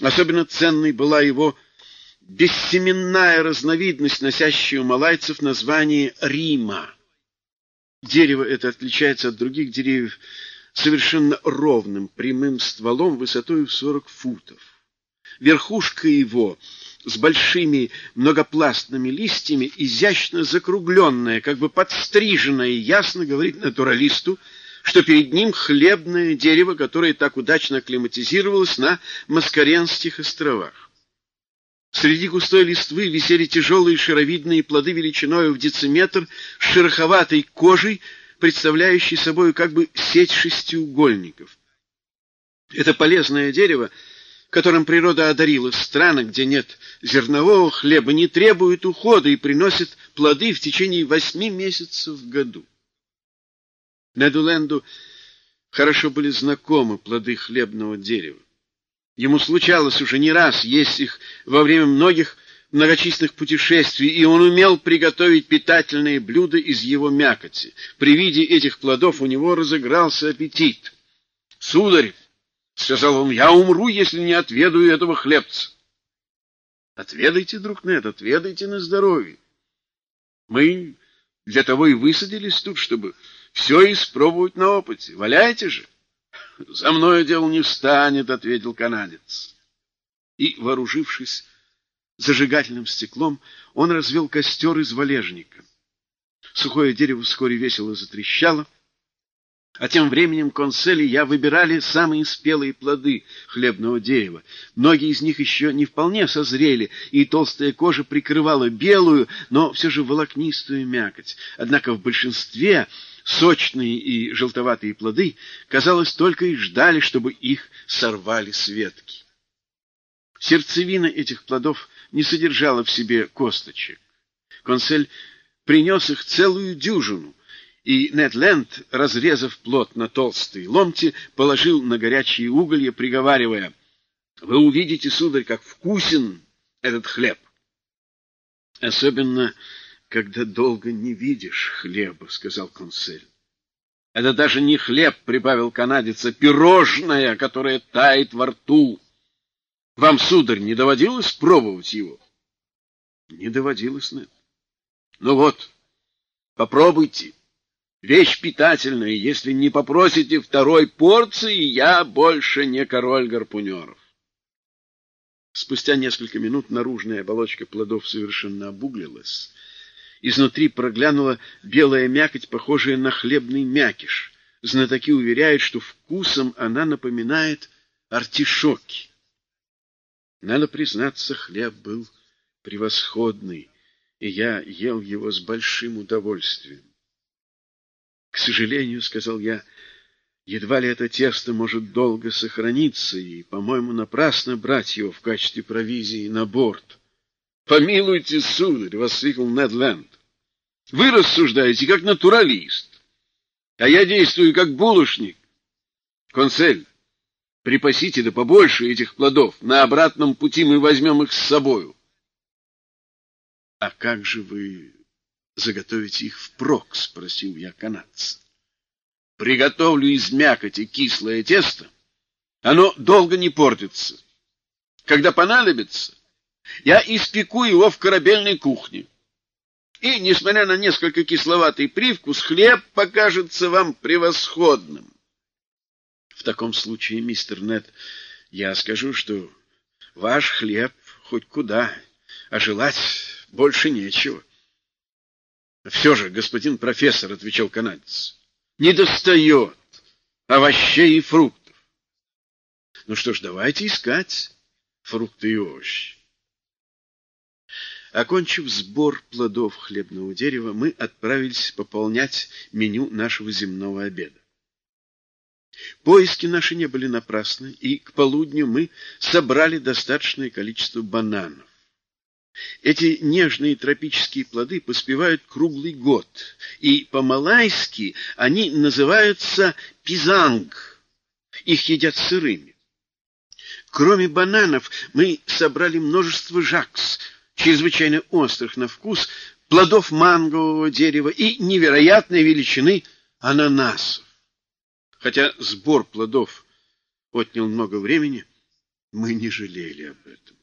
Особенно ценной была его бессеменная разновидность, носящая у малайцев название Рима. Дерево это отличается от других деревьев совершенно ровным, прямым стволом высотой в 40 футов. Верхушка его с большими многопластными листьями, изящно закругленная, как бы подстриженная, ясно говорит натуралисту, что перед ним хлебное дерево, которое так удачно акклиматизировалось на Маскаренских островах. Среди густой листвы висели тяжелые шаровидные плоды величиной в дециметр с шероховатой кожей, представляющей собой как бы сеть шестиугольников. Это полезное дерево, которым природа одарила страны, где нет зернового хлеба, не требует ухода и приносит плоды в течение восьми месяцев в году. Недуленду хорошо были знакомы плоды хлебного дерева. Ему случалось уже не раз есть их во время многих многочисленных путешествий, и он умел приготовить питательные блюда из его мякоти. При виде этих плодов у него разыгрался аппетит. — Сударь, — сказал он, — я умру, если не отведаю этого хлебца. — Отведайте, друг Нед, отведайте на здоровье. Мы для того и высадились тут, чтобы все испробовать на опыте. Валяйте же. — За мною дело не встанет, — ответил канадец. И, вооружившись зажигательным стеклом, он развел костер из валежника. Сухое дерево вскоре весело затрещало, а тем временем консель и я выбирали самые спелые плоды хлебного дерева. Многие из них еще не вполне созрели, и толстая кожа прикрывала белую, но все же волокнистую мякоть. Однако в большинстве сочные и желтоватые плоды, казалось, только и ждали, чтобы их сорвали с ветки. Сердцевина этих плодов не содержала в себе косточек. Консель принес их целую дюжину, и Недленд, разрезав плод на толстые ломти, положил на горячие уголья, приговаривая, «Вы увидите, сударь, как вкусен этот хлеб!» Особенно когда долго не видишь хлеба, — сказал консель. — Это даже не хлеб, — прибавил канадец, — а пирожное, которое тает во рту. Вам, сударь, не доводилось пробовать его? — Не доводилось, нет. — Ну вот, попробуйте. Вещь питательная. Если не попросите второй порции, я больше не король гарпунеров. Спустя несколько минут наружная оболочка плодов совершенно обуглилась, Изнутри проглянула белая мякоть, похожая на хлебный мякиш. Знатоки уверяют, что вкусом она напоминает артишоки. Надо признаться, хлеб был превосходный, и я ел его с большим удовольствием. К сожалению, — сказал я, — едва ли это тесто может долго сохраниться, и, по-моему, напрасно брать его в качестве провизии на борт. — Помилуйте, сударь! — воскликнул Нед Ленд. — Вы рассуждаете как натуралист, а я действую как булочник. Консель, припасите да побольше этих плодов. На обратном пути мы возьмем их с собою. — А как же вы заготовите их впрок? — спросил я канадца. — Приготовлю из мякоти кислое тесто. Оно долго не портится. Когда понадобится, я испеку его в корабельной кухне. И, несмотря на несколько кисловатый привкус, хлеб покажется вам превосходным. В таком случае, мистер Нед, я скажу, что ваш хлеб хоть куда, а желать больше нечего. Все же, господин профессор, — отвечал канадец, — не достает овощей и фруктов. Ну что ж, давайте искать фрукты и овощи. Окончив сбор плодов хлебного дерева, мы отправились пополнять меню нашего земного обеда. Поиски наши не были напрасны, и к полудню мы собрали достаточное количество бананов. Эти нежные тропические плоды поспевают круглый год, и по-малайски они называются пизанг. Их едят сырыми. Кроме бананов мы собрали множество жакс — чрезвычайно острых на вкус, плодов мангового дерева и невероятной величины ананасов. Хотя сбор плодов отнял много времени, Мы не жалели об этом.